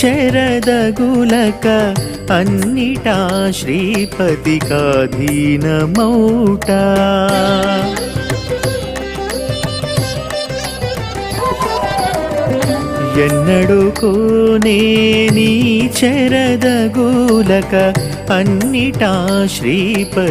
చెరదగులక అన్నిటా శ్రీపతికాధీనమౌట ఎన్నడుకోనేని ఎన్నడుకో అన్నిటా శ్రీపతికాధీనమౌట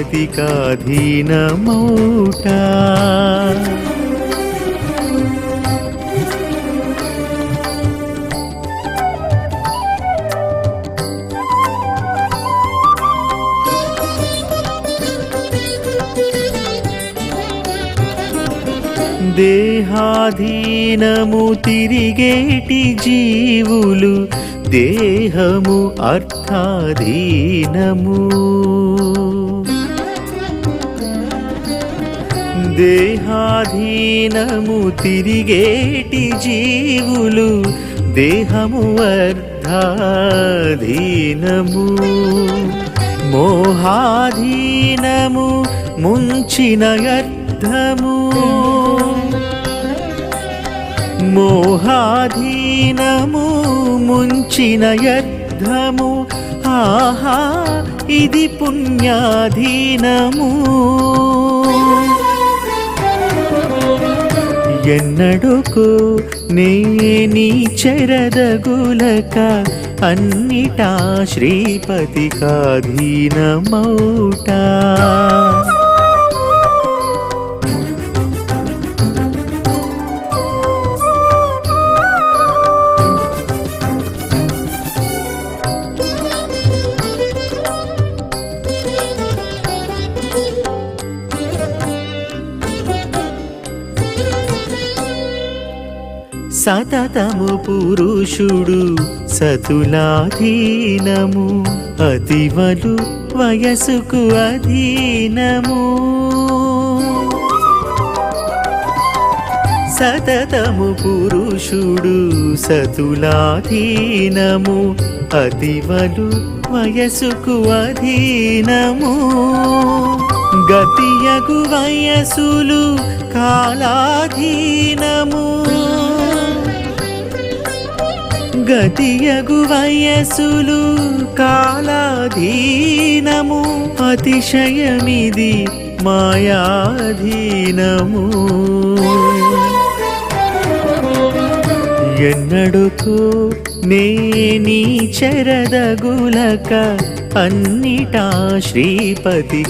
దేహాధీనము తిరిగేటి జీవులు దేహము అర్థాధీనము. దేహాధీనము తిరిగేటి జీవులు దేహము అర్థాధీనము. మోహాధీనము ముంచిన అర్థము మోహాధీనము ముంచిన యర్థము ఆహా ఇది పుణ్యాధీనము. ఎన్నడుకు నే నీ చెరదగులక అన్నిటా శ్రీపతికాధీనమౌటా. సతతము పురుషుడు సతులాధీనము అతివలు వయసుకు అధీనము. సతతము పురుషుడు సతులాధీనము అతివలు వయసుకు అధీనము. గతియగు వయసులు కాలాధీనము. గతియగు వయసులు కాలాధీనము అతిశయమిది మాయాధీనము. ఎన్నడుకు నేని చెరదగులక అన్నిటా శ్రీపతి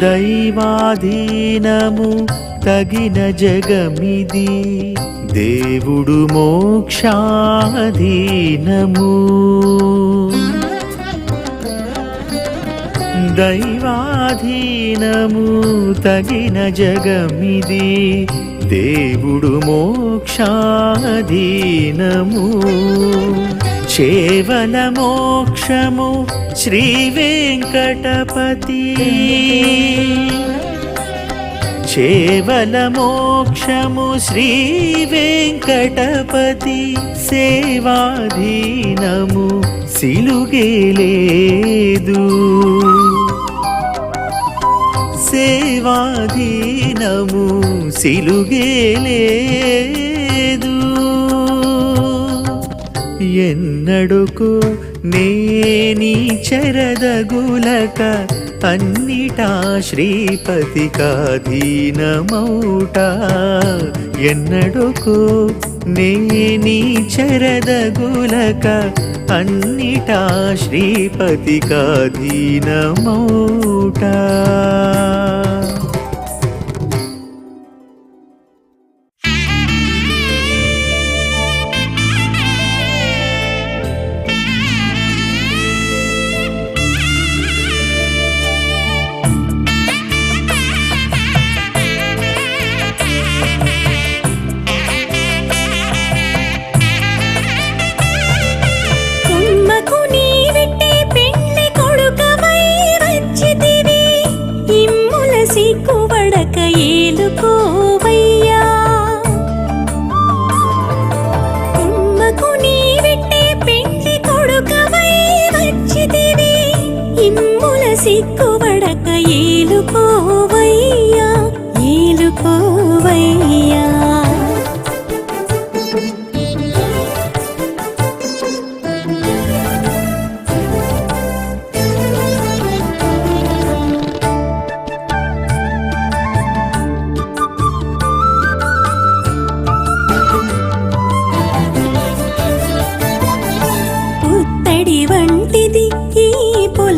దైవాధీనము తగిన జగమిది. దేవుడు మోక్షాధీనము. దైవాధీనము తగిన జగమిది. దేవుడు మోక్షాధీనము. చేవల మోక్షము శ్రీ వెంకటపతి. చేవల మోక్షము శ్రీ వెంకటపతి. సేవాధీనము సిలుగేలేదు సేవాధీనము సిలుగేలేదు ఎన్నడుకు నేని చెరదగులక అన్నిటా శ్రీపతి కాధీనమౌట. ఎన్నడుకు నేని చెరదగులక అన్నిటా శ్రీపతి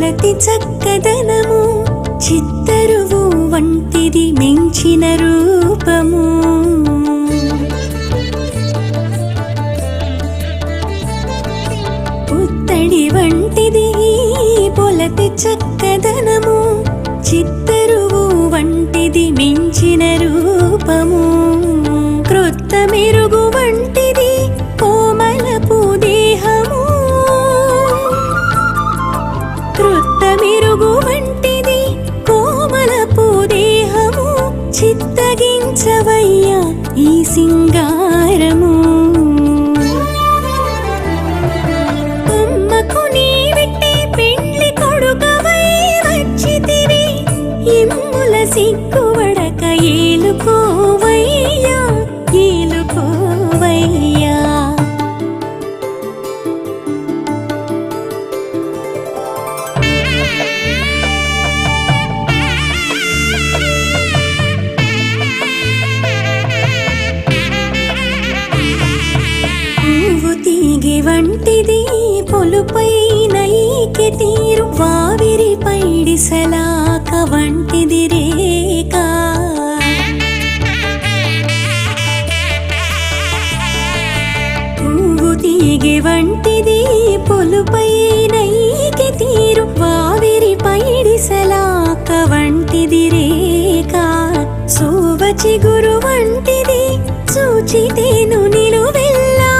పొలతి చక్కదనము చిత్తరువు వంటిది మించిన రూపము. ఉత్తడి వంటిది పొలతి చక్కదనము చిత్తరువు వంటిది మించిన రూపము. సిగ్గువడక ఏలుకోవయ్యా ఏలుకోవయ్యా. పువ్వు తీగి వంటిది పొలుపైన ఈకె తీరు వావిరి పైడిసలాక వంటిది పైడిసలాక వంటిది రేఖ సూవచి గురు వంటిది సూచితేను నిలువెల్లా.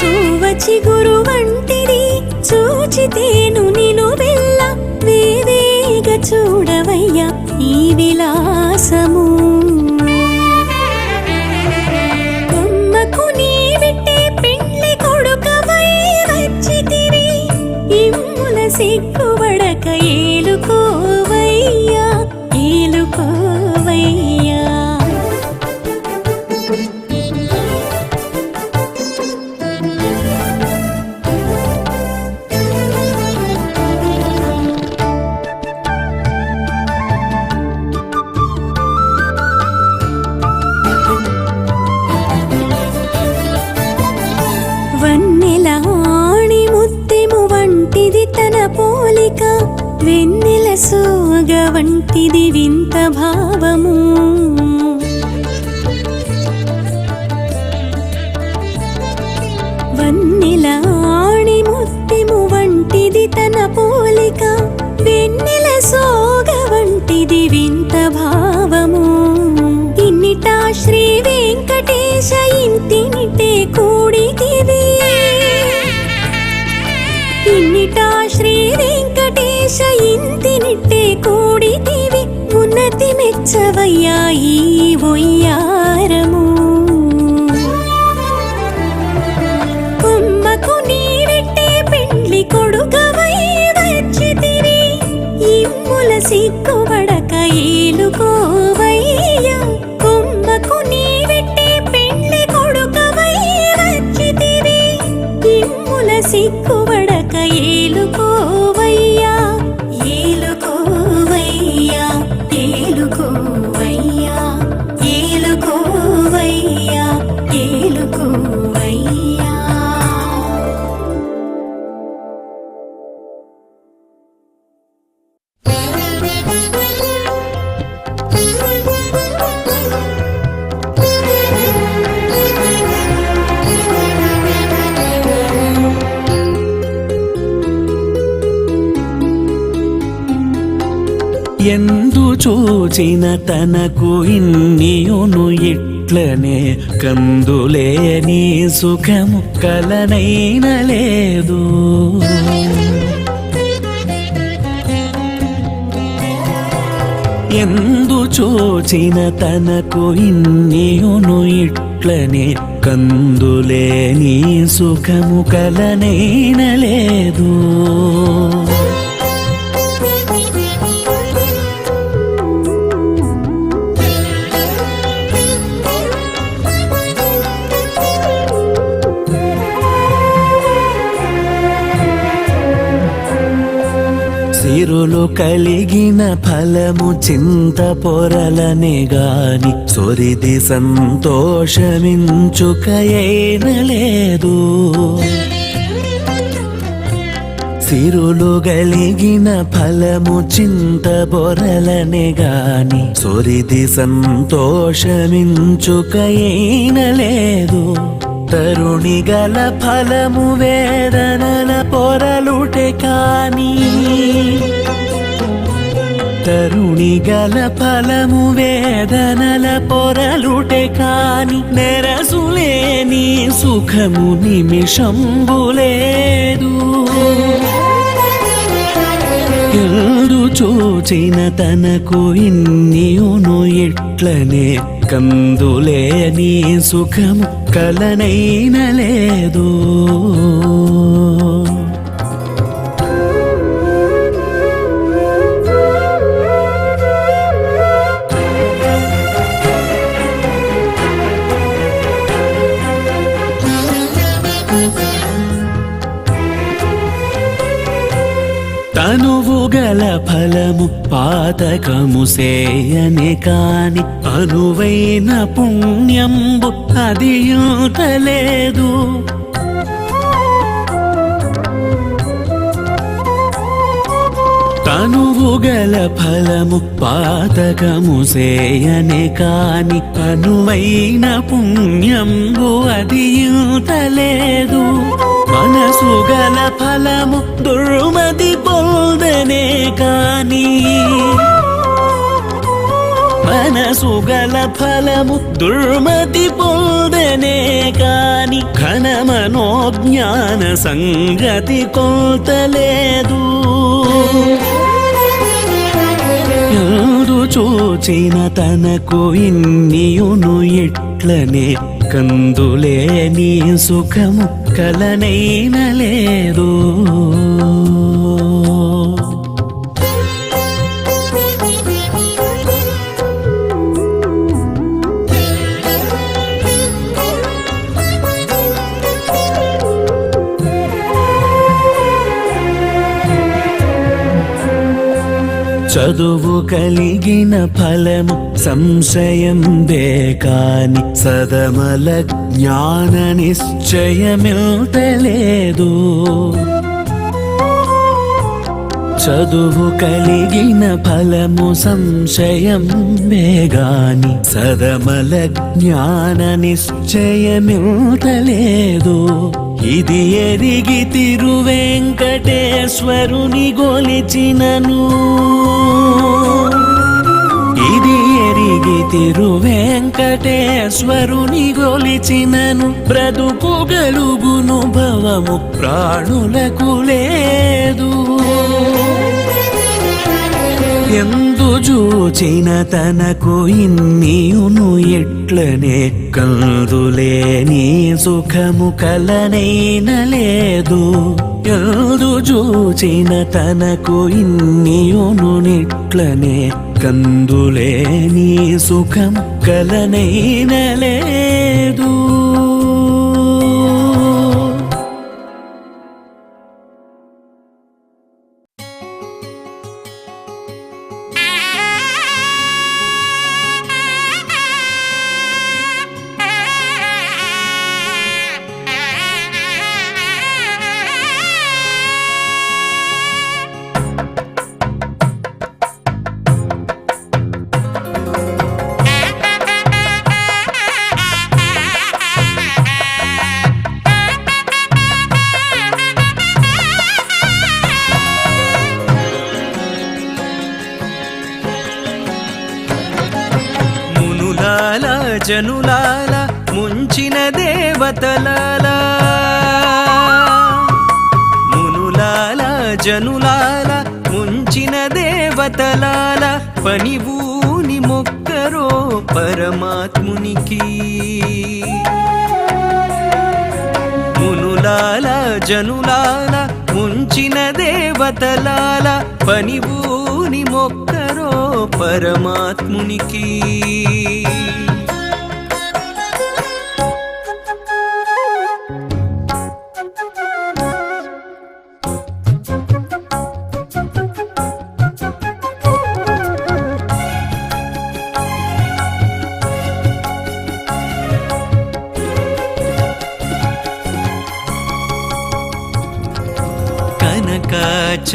సూవచి గురు వంటిది సూచితేను నిలువెల్లా. వేవేగ చూడవయ్యా ఈ విలాసము. ఉన్నతి ఈ ఒయ్యారము. కుమ్మకు నీరెట్టే పెండ్లి కొడుకవై వచ్చి వచ్చితివి ఇమ్ముల సిగ్గువడక ఏలుకో చూచిన తనకు ఇన్నియును ఇట్లనే కందులేని సుఖము కలనైన లేదు. ఎందు చూచిన తనకు ఇన్నియును ఇట్లనే కందులేని సుఖము కలనైన లేదు. పేరులు కలిగిన ఫలము చింత పొరలనే గాని సొరిది సంతోషమించుకయైన లేదు. సిరులు గలిగిన ఫలము చింత బొరలనే గాని సొరిది సంతోషమించుకైన లేదు. తరుణి గల ఫలము వేదనల పొరలుటే కానీ తరుణి గల ఫలము వేదనల పొరలుటే కాని నెరసులేని సుఖము నిమిషంబులేదు. ఎల్దు చూచిన తనకు ఇన్నియును ఇట్లనే కందులేని సుఖము కలనైన లేదు. తనువు ఫలము పాతకము సేయని కాని అనువైన పుణ్యంబు అది లేదు తనువు గల ఫలము పాతకము సేయని కాని అనువైన పుణ్యంబు అది లేదు మనసు గల కాలము దుర్మతి పొందనే కాని మనసు గల ఫలము దుర్మతి పొందనే కాని ఘన మనోజ్ఞాన సంగతి కోతలేదు చూచిన తనకు ఇన్నియును ఇట్లనే కందులేని సుఖము కలనైన చదువు కలిగిన ఫలము సంశయం దేకాని సదమల జ్ఞాన నిశ్చయమిల్తలేదు. చదువు కలిగిన ఫలము సంశయం వేగాని సదమల జ్ఞాన నిశ్చయమిల్తలేదు. ఇది ఎరిగి తిరువెంకటేశ్వరుని గొలిచినను. ఇది ఎరిగి తిరువెంకటేశ్వరుని గొలిచినను. బ్రతుకు గలుగును భవము ప్రాణులకు లేదు. ఎంత చూచిన తనకు ఇన్నియును ఎట్లనే కందులే నీ సుఖము కలనైన లేదు. ఎందు చూచిన తనకు ఇన్నియును నిట్లనే కందులే నీ సుఖం కలనైన లేదు. జనులాల ముంచిన దేవతలాల పనివూని మొక్కరో పరమాత్మునికి. మునులాల జనులాల ముంచిన దేవతలాల పనివూని మొక్కరో పరమాత్మునికి.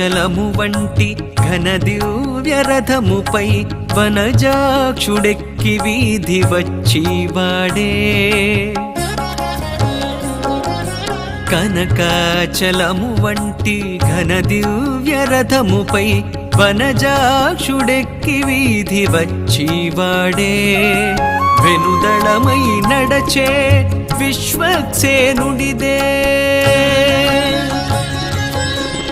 చలము వంటి ఘన దివ్యరథముపై వనజాక్షుడెక్కి వీధి వచ్చి వాడే. కనకాచలము వంటి ఘన దివ్యరథముపై వనజాక్షుడెక్కి వీధి వచ్చి వాడే. వెనుదళమై నడచే విశ్వక్సేనుడిదే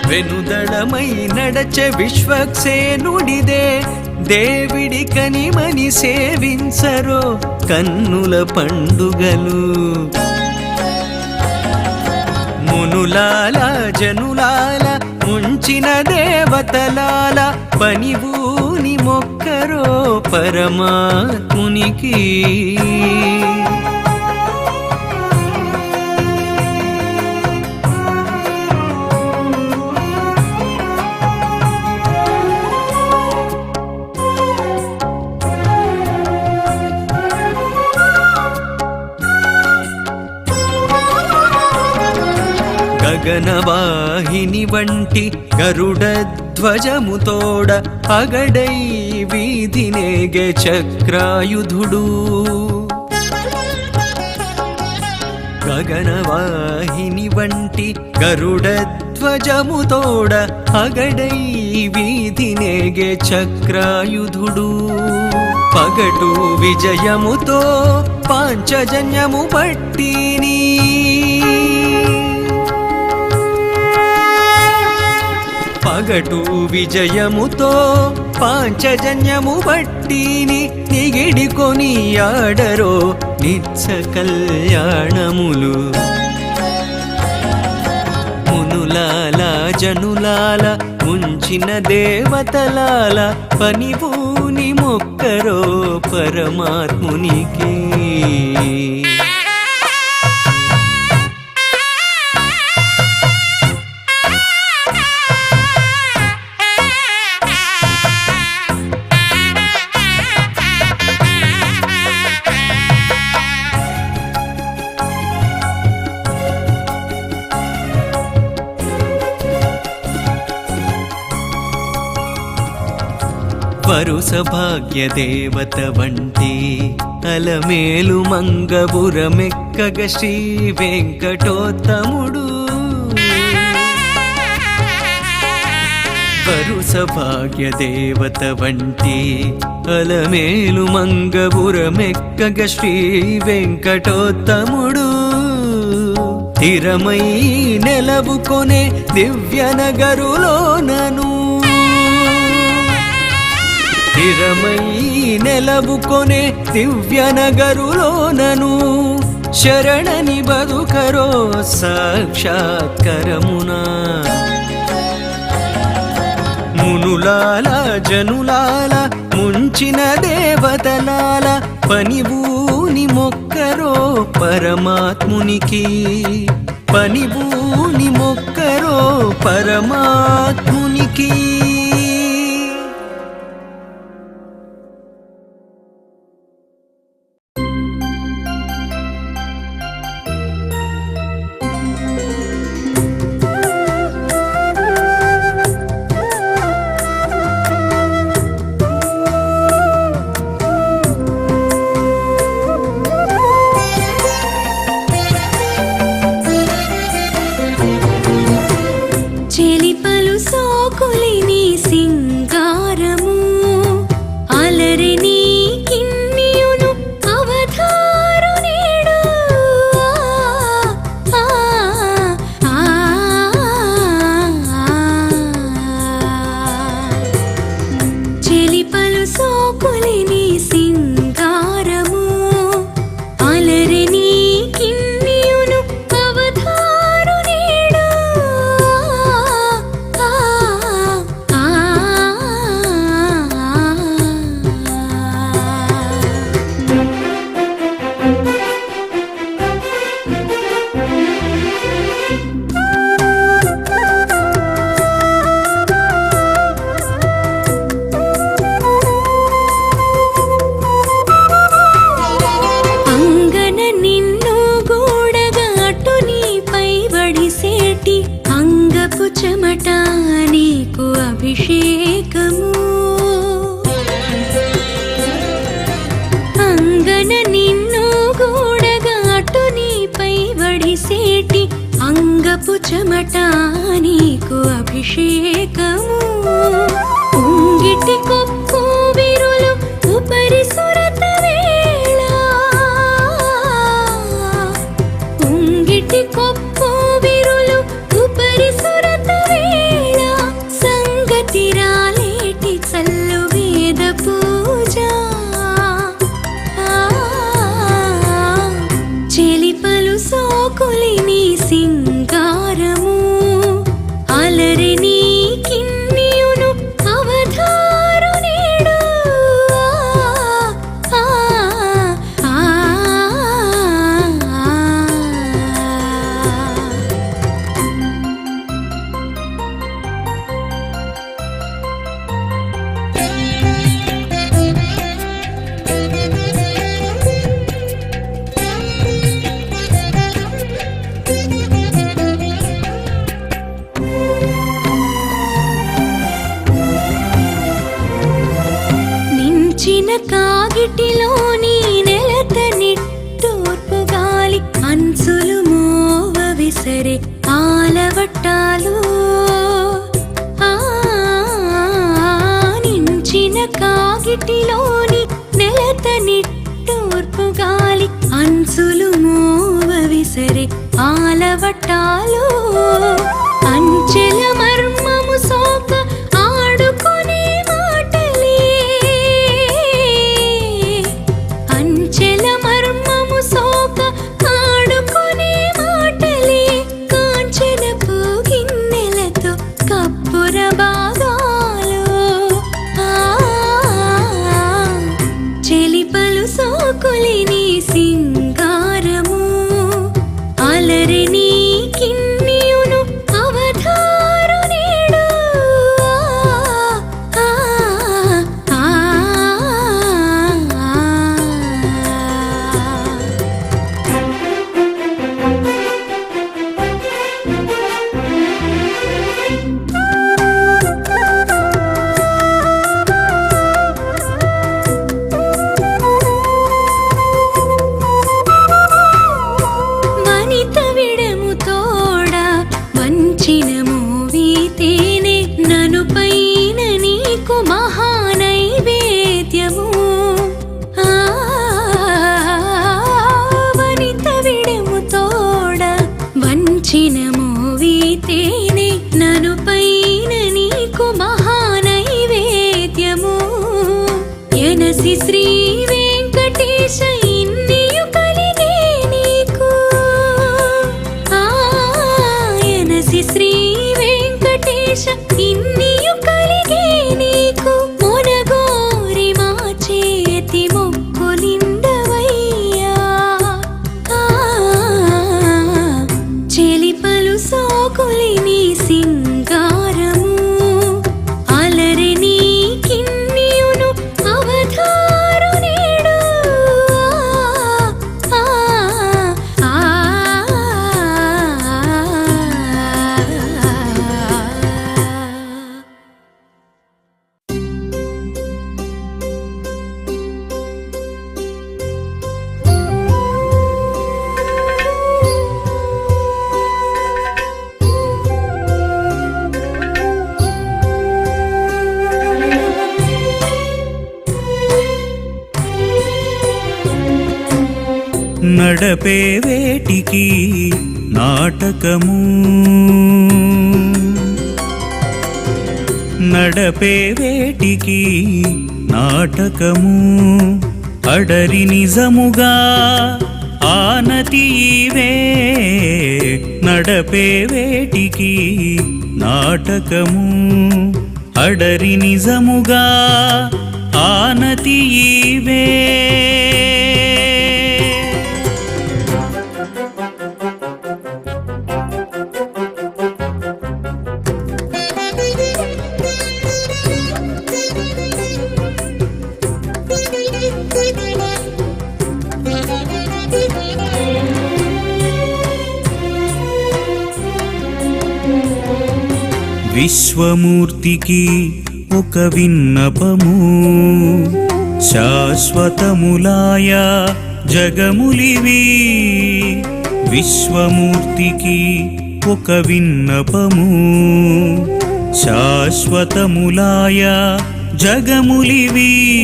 వెనుదళమై నడచె విశ్వక్సేనుడిదే. దేవిడి కనిమని సేవించరో కన్నుల పండుగలు. మునులాల జనులాల ముంచిన దేవతలాల పనివూని మొక్కరో పరమాత్మునికి. గగనవాహిని వంటి గరుడ ధ్వజముతోడ అగడై వీధినేగె చక్రాయుధుడు గగనవాహిని వంటి గరుడ ధ్వజముతోడ అగడై వీధినేగె చక్రాయుధుడు పగటు విజయముతో పాంచజన్యము పట్టినీ పగటు విజయముతో పాంచజన్యము బట్టిని నిగిడి కొని ఆడరో నిత్య కళ్యాణములు. మునులాల జనులాల ముంచిన దేవతలాల పనిపూని మొక్కరో పరమాత్మునికి. వరుస భాగ్య దేవత వంటి అలమేలు మంగబురమెక్కగ శ్రీ వెంకటోత్తముడు వరుస భాగ్య దేవత వంటి అలమేలు మంగబురమెక్కగ శ్రీ వెంకటోత్తముడు తిరమై నెలవుకొనే దివ్య నగరులోనను స్థిరమై నెలవుకొనే దివ్య నగరులోనను శరణని బదుకరో సాక్షాత్కరమునా. మునులాల జనులాల ముంచిన దేవతలాల పనిభూని మొక్కరో పరమాత్మునికి. పనిభూని మొక్కరో పరమాత్మునికి. చెలిపలు సోకులిని సిన్న నమ్మకము అడరి నిజముగా ఆనతీవే నడపే వేటికి నాటకము. అడరి నిజముగా ఆనతీవే విశ్వమూర్తికి ఒక విన్నపము. శాశ్వతములాయ జగములివి. విశ్వమూర్తికి ఒక విన్నపము. శాశ్వతములాయ జగములివి.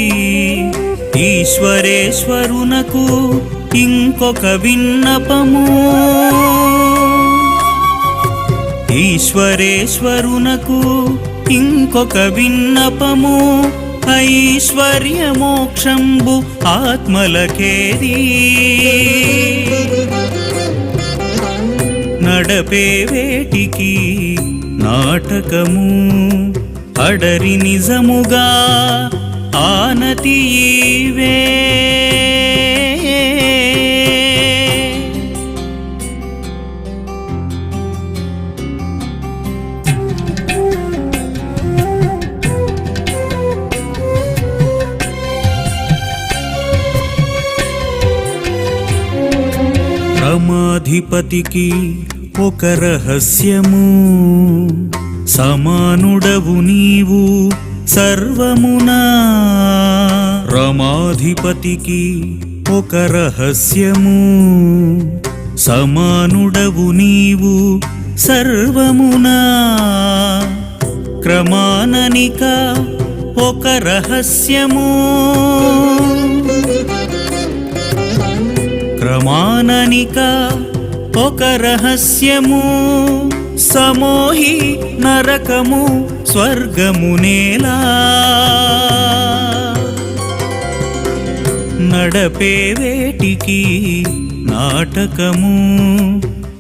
ఈశ్వరేశ్వరునకు ఇంకొక విన్నపము. ఈశ్వరేశ్వరునకు ఇంకొక విన్నపము ఐశ్వర్య మోక్షంబు ఆత్మలకేది. నడపే వేటికి నాటకము అడరి నిజముగా ఆనతి ఈవే అధిపతికి ఒక రహస్యము. సమానుడవు నీవు సర్వమునా. రమాధిపతికి ఒక రహస్యము. సమానుడవు నీవు సర్వమునా. క్రమాననిక ఒక రహస్యము. క్రమాననిక ఒక రహస్యము సమోహి నరకము స్వర్గము నేలా. నడపే వేటికి నాటకము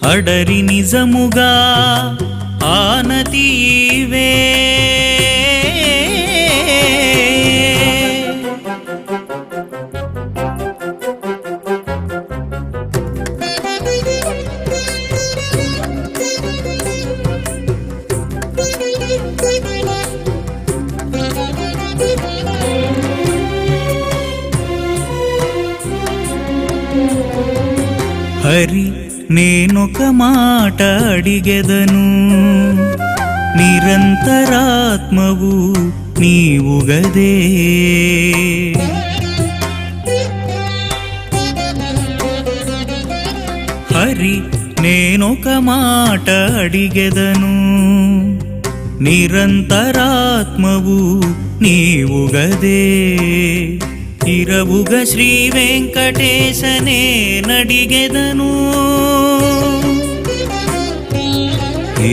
అడరి నిజముగా ఆనతీవే ఈవే హరి నేనొక మాట అడిగెదను. నిరంతరాత్మవు నీవుగదే. హరి నేనొక మాట అడిగెదను. నిరంతరాత్మవు నీవుగదే. ఇరవుగ శ్రీ వెంకటేశనే నడిగెదను.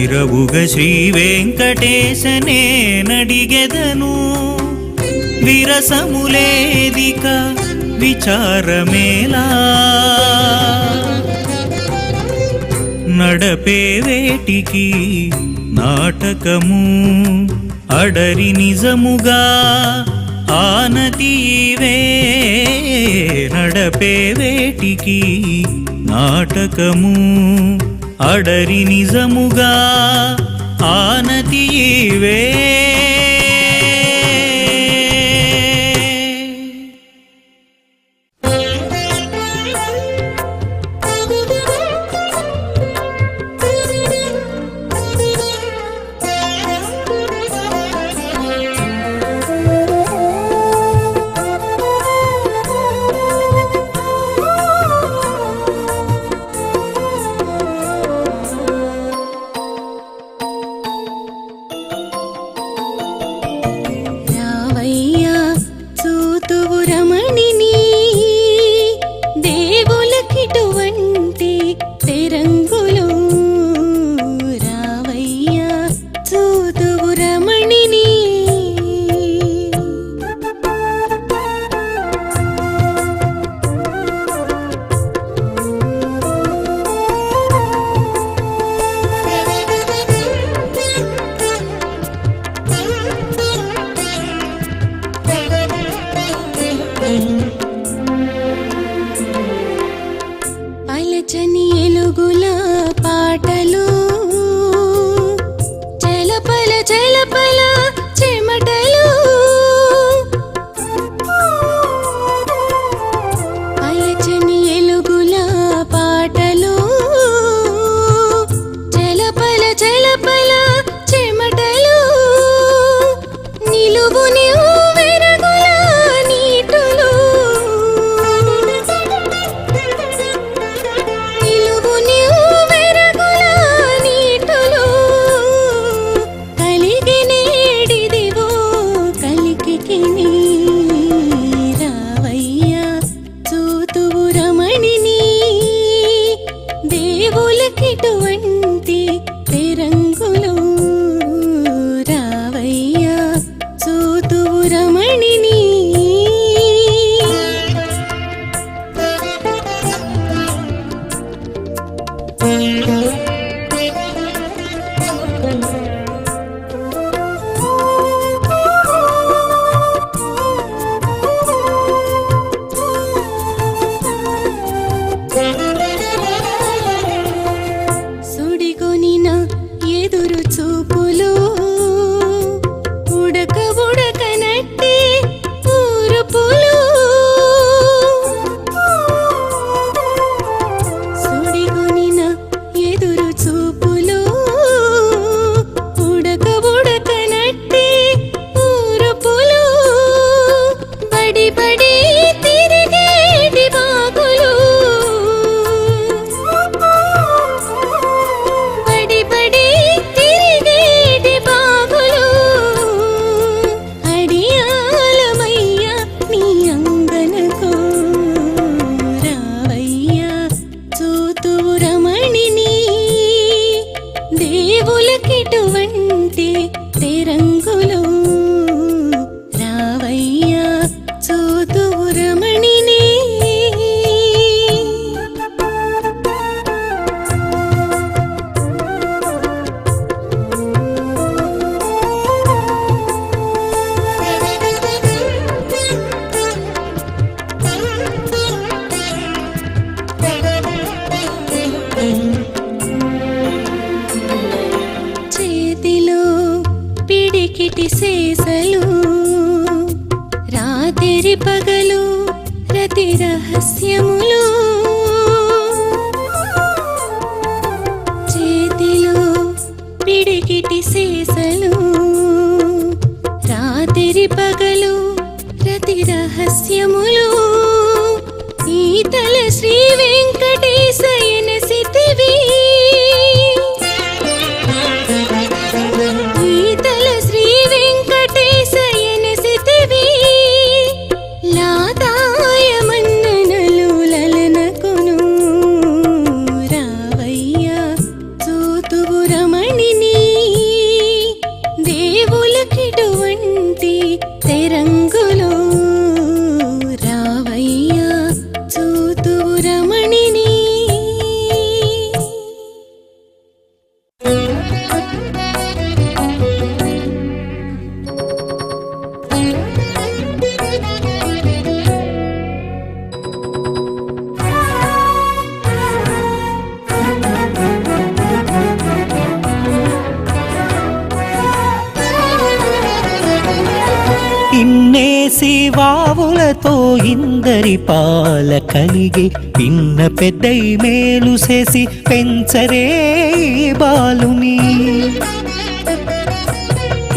ఇరవుగ శ్రీ వెంకటేశనే నడిగెదను. విరసములేదిక విచారమేలా. నడపే వేటికి నాటకము అడరి నిజముగా ఆనతి ఈవే నడపే వేటికి నాటకము అడరి నిజముగా ఆనతి ఈవే ఇందరి పాల కలిగి పిన్న పెద్దై మేలు చేసి పెంచరే బాలుని.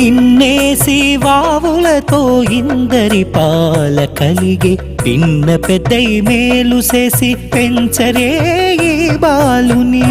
ఇన్నేసి వావులతో ఇందరి పాల కలిగి పిన్న పెద్దై మేలు చేసి పెంచరే ఈ బాలుని.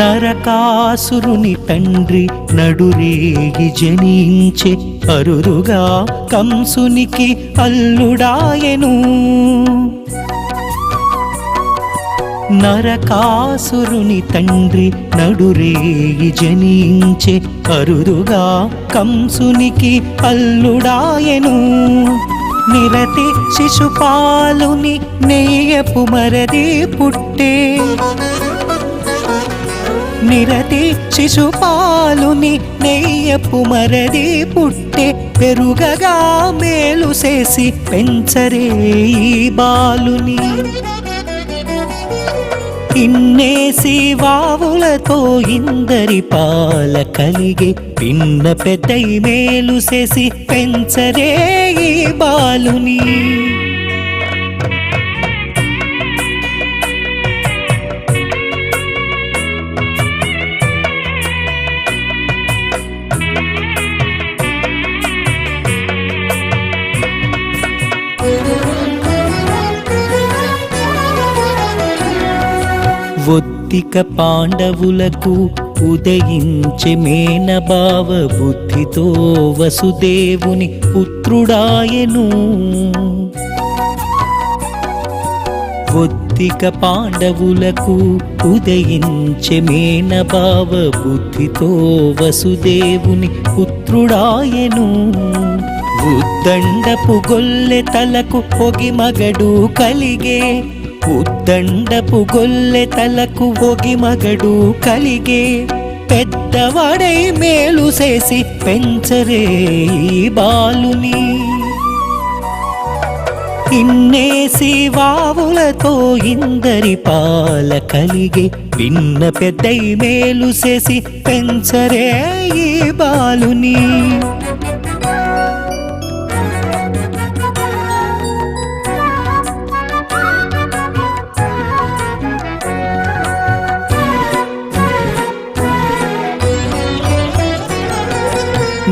నరకాసురుని తండ్రి నడురేగి జనించే అరురుగా కంసునికి అల్లుడాయను. నరకాసురుని తండ్రి నడురేగి జనించే అరురుగా కంసునికి అల్లుడాయను. నిరతి శిశుపాలుని నెయ్యపు మరది పుట్టే నిరతి శిశుపాలుని నెయ్యపు మరది పుట్టే పెరుగగా మేలు చేసి పెంచరే ఈ బాలుని. ఇన్నేసి వావులతో ఇందరి పాల కలిగి పిన్న పెద్దై మేలు చేసి పెంచరే ఈ బాలుని. ఒత్తిక పాండవులకు ఉదయించే మేనభావ బుద్ధితో వసుదేవుని పుత్రుడాయను. ఒత్తిక ముక్తిక పాండవులకు ఉదయించె మేనభావ బుద్ధితో వసుదేవుని పుత్రుడాయను. ఉద్దండపు గొల్లె తలకు పొగి మగడు కలిగే ఉద్దండపు గొల్లె తలకు ఒగి మగడు కలిగే పెద్దవాడై మేలు చేసి పెంచరే బాలుని. ఇన్నేసి వావులతో ఇందరి పాల కలిగే విన్న పెద్దై మేలు చేసి పెంచరే ఈ బాలుని.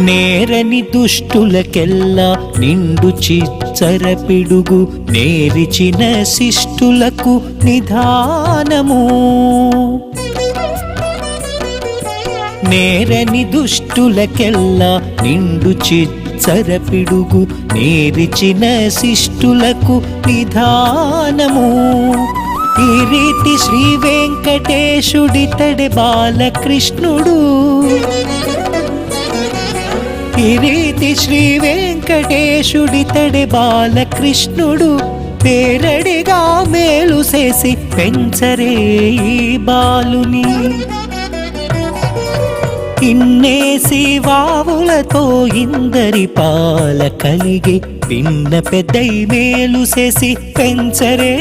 నేరని దుష్టులకెల్లా నిండు చిచ్చర పిడుగు నేరిచిన శిష్టులకు నిధానము. నేరని దుష్టులకెల్లా నిండు చిచ్చర పిడుగు నేరిచిన శిష్టులకు నిధానము. ఈ రీతి శ్రీ వెంకటేశుడితడి బాలకృష్ణుడు ఈ రీతి శ్రీ వెంకటేశుడితడి బాలకృష్ణుడు పేరడిగా మేలు చేసి పెంచరే ఈ బాలుని. ఇన్నేసి వావులతో ఇందరి పాల కలిగి పిన్న పెద్దై మేలు చేసి పెంచరే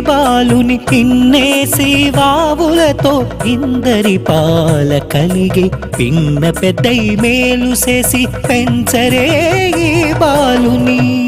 బాలుని ఇన్నేసి వావులతో ఇందరి పాల కలిగి పిన్న పెద్దై మేలు చేసి పెంచరే ఈ బాలుని.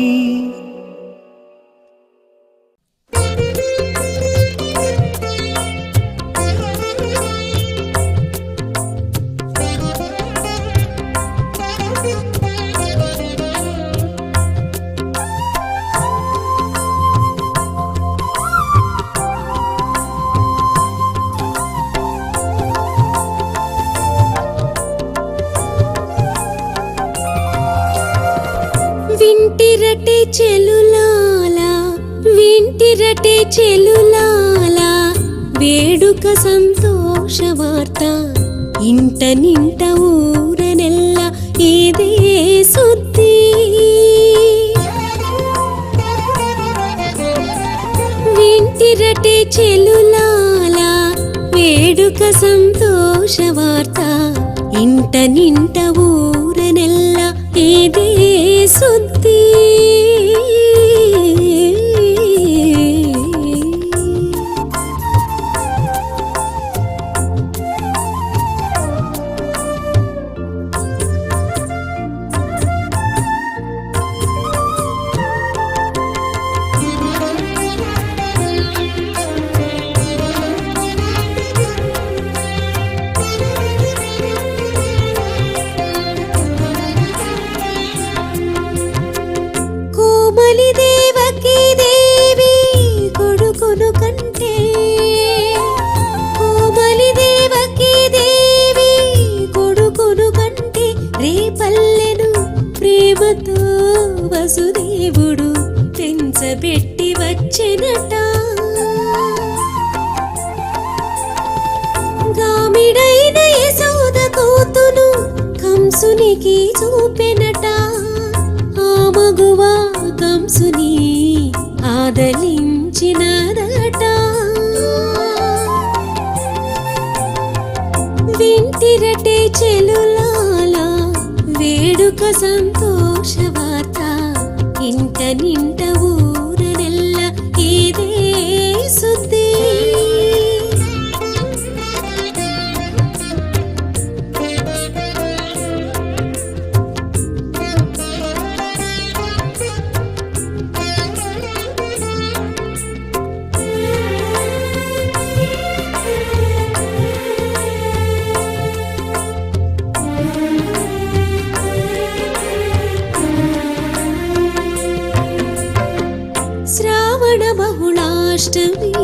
పెట్టి వచ్చినట. గామిడైన యశోద కూతును కంసునికి చూపెనట. ఆ మగువా కంసుని ఆదలించినదట వింటిరటే చెలులాల వేడుక సంతోష వార్త ఇంట నింట to be